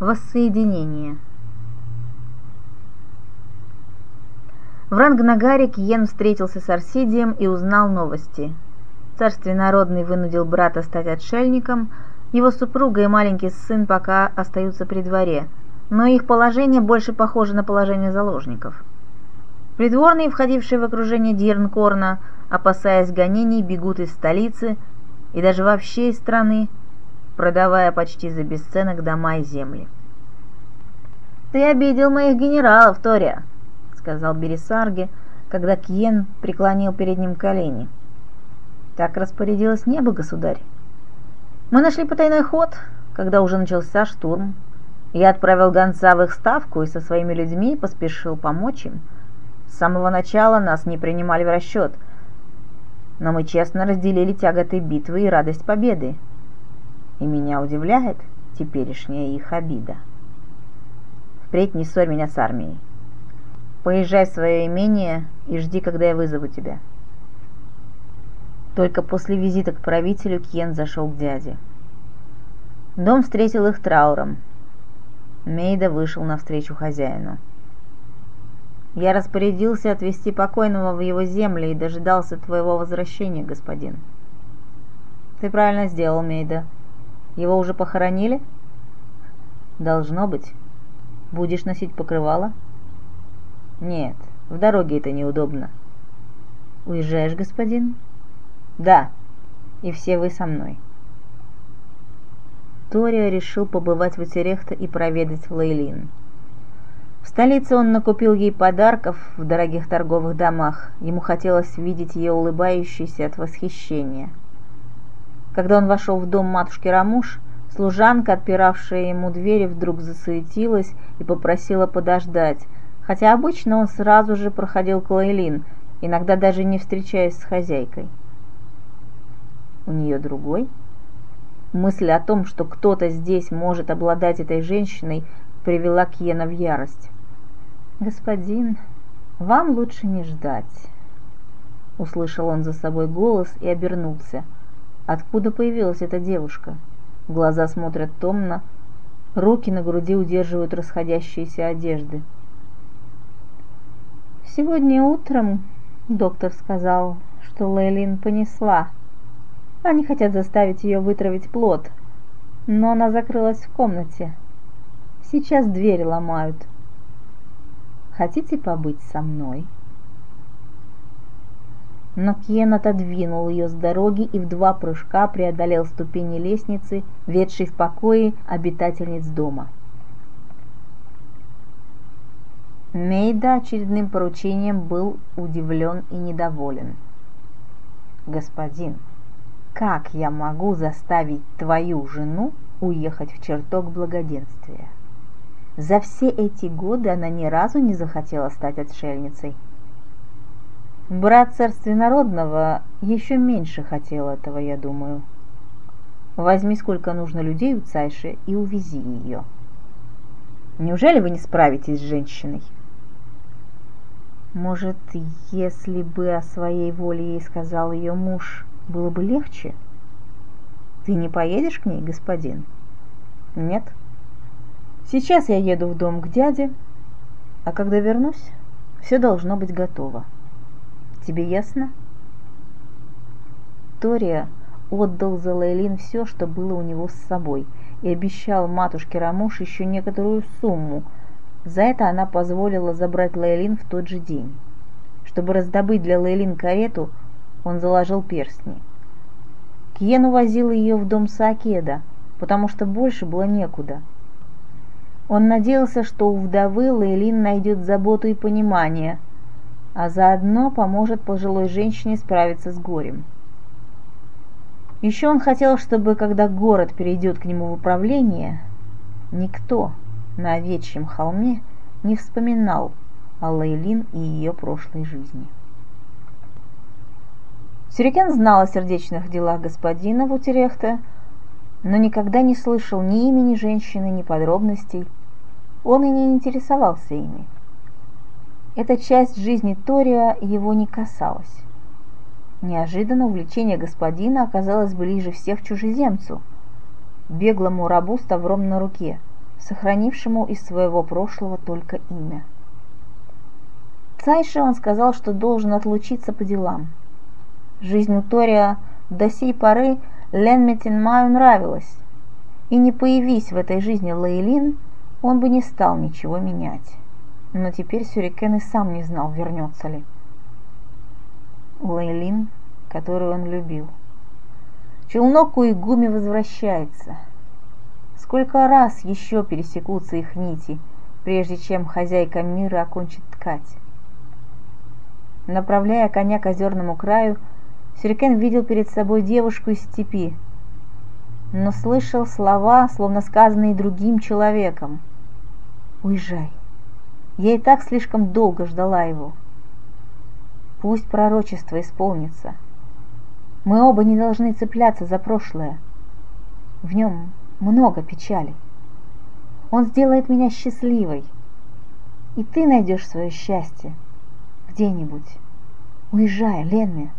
Воссоединение. В Рангнагаре Киен встретился с Арсидием и узнал новости. Царствие народный вынудил брата стать отшельником, его супруга и маленький сын пока остаются при дворе, но их положение больше похоже на положение заложников. Придворные, входившие в окружение Дирнкорна, опасаясь гонений, бегут из столицы и даже вообще из страны, продавая почти за бесценок дома и земли. «Ты обидел моих генералов, Тория», — сказал Бересарге, когда Кьен преклонил перед ним колени. «Так распорядилось небо, государь. Мы нашли потайной ход, когда уже начался штурм. Я отправил гонца в их ставку и со своими людьми поспешил помочь им. С самого начала нас не принимали в расчет, но мы честно разделили тяготы битвы и радость победы и меня удивляет теперешняя их обида. Впредь не ссорь меня с армией. Поезжай в свое имение и жди, когда я вызову тебя. Только после визита к правителю Кьен зашел к дяде. Дом встретил их трауром. Мейда вышел навстречу хозяину. «Я распорядился отвезти покойного в его земли и дожидался твоего возвращения, господин». «Ты правильно сделал, Мейда», его уже похоронили? Должно быть. Будешь носить покрывало? Нет, в дороге это неудобно. Уезжаешь, господин? Да, и все вы со мной. Тория решил побывать в Утерехте и проведать Лейлин. В столице он накупил ей подарков в дорогих торговых домах. Ему хотелось видеть ее улыбающейся от восхищения – когда он вошел в дом матушки Рамуш, служанка, отпиравшая ему двери, вдруг засуетилась и попросила подождать, хотя обычно он сразу же проходил к Лейлин, иногда даже не встречаясь с хозяйкой. У нее другой? Мысль о том, что кто-то здесь может обладать этой женщиной, привела Кьена в ярость. «Господин, вам лучше не ждать», — услышал он за собой голос и обернулся — Откуда появилась эта девушка? Глаза смотрят томно, руки на груди удерживают расходящиеся одежды. «Сегодня утром доктор сказал, что Лейлин понесла. Они хотят заставить ее вытравить плод, но она закрылась в комнате. Сейчас двери ломают. Хотите побыть со мной?» Но Кен отодвинул ее с дороги и в два прыжка преодолел ступени лестницы, ведшей в покое обитательниц дома. Мейда очередным поручением был удивлен и недоволен. «Господин, как я могу заставить твою жену уехать в чертог благоденствия? За все эти годы она ни разу не захотела стать отшельницей». Брат царствия народного еще меньше хотел этого, я думаю. Возьми, сколько нужно людей у Цайши, и увези ее. Неужели вы не справитесь с женщиной? Может, если бы о своей воле ей сказал ее муж, было бы легче? Ты не поедешь к ней, господин? Нет. Сейчас я еду в дом к дяде, а когда вернусь, все должно быть готово. Тебе ясно? Тория отдал за Лейлин все, что было у него с собой, и обещал матушке Рамуш еще некоторую сумму. За это она позволила забрать Лейлин в тот же день. Чтобы раздобыть для Лейлин карету, он заложил перстни. Кьен увозил ее в дом Саакеда, потому что больше было некуда. Он надеялся, что у вдовы Лейлин найдет заботу и понимание – а заодно поможет пожилой женщине справиться с горем. Еще он хотел, чтобы, когда город перейдет к нему в управление, никто на овечьем холме не вспоминал о Лейлин и ее прошлой жизни. Сюрикен знал о сердечных делах господина Вутерехта, но никогда не слышал ни имени женщины, ни подробностей. Он и не интересовался ими. Эта часть жизни Тория его не касалась. Неожиданно увлечение господина оказалось ближе всех чужеземцу, беглому рабу с тавром на руке, сохранившему из своего прошлого только имя. Цайше он сказал, что должен отлучиться по делам. Жизнь у Тория до сей поры Лен Метинмаю нравилась, и не появись в этой жизни Лейлин, он бы не стал ничего менять. Но теперь Сюрикен и сам не знал, вернется ли. Лейлин, которую он любил. Челнок у Игуми возвращается. Сколько раз еще пересекутся их нити, прежде чем хозяйка мира окончит ткать? Направляя коня к озерному краю, Сюрикен видел перед собой девушку из степи, но слышал слова, словно сказанные другим человеком. «Уезжай! Я и так слишком долго ждала его. Пусть пророчество исполнится. Мы оба не должны цепляться за прошлое. В нем много печали. Он сделает меня счастливой. И ты найдешь свое счастье где-нибудь. Уезжай, Ленми.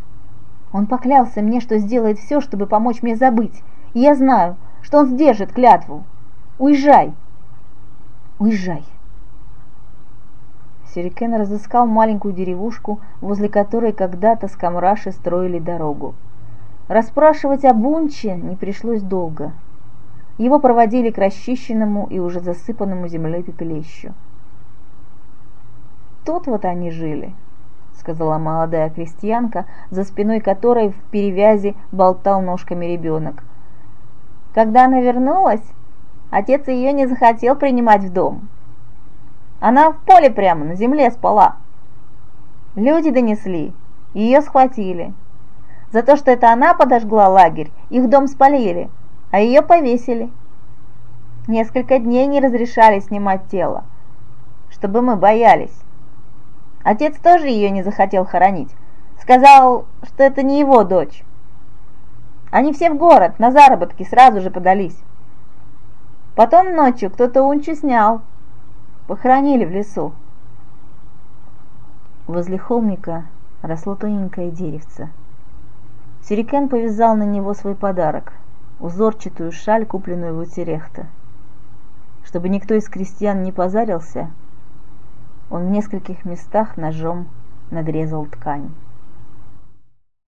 Он поклялся мне, что сделает все, чтобы помочь мне забыть. И я знаю, что он сдержит клятву. Уезжай. Уезжай. Сюрикен разыскал маленькую деревушку, возле которой когда-то скамраши строили дорогу. Расспрашивать о Бунче не пришлось долго. Его проводили к расчищенному и уже засыпанному землей пепелищу. Тут вот они жили, сказала молодая крестьянка, за спиной которой в перевязи болтал ножками ребенок. Когда она вернулась, отец ее не захотел принимать в дом. Она в поле прямо на земле спала. Люди донесли, ее схватили. За то, что это она подожгла лагерь, их дом спалили, а ее повесили. Несколько дней не разрешали снимать тело, чтобы мы боялись. Отец тоже ее не захотел хоронить. Сказал, что это не его дочь. Они все в город, на заработки сразу же подались. Потом ночью кто-то унчу снял. Похоронили в лесу. Возле холмика росло тоненькое деревце. Сирикен повязал на него свой подарок – узорчатую шаль, купленную в Утерехта. Чтобы никто из крестьян не позарился – он в нескольких местах ножом надрезал ткань.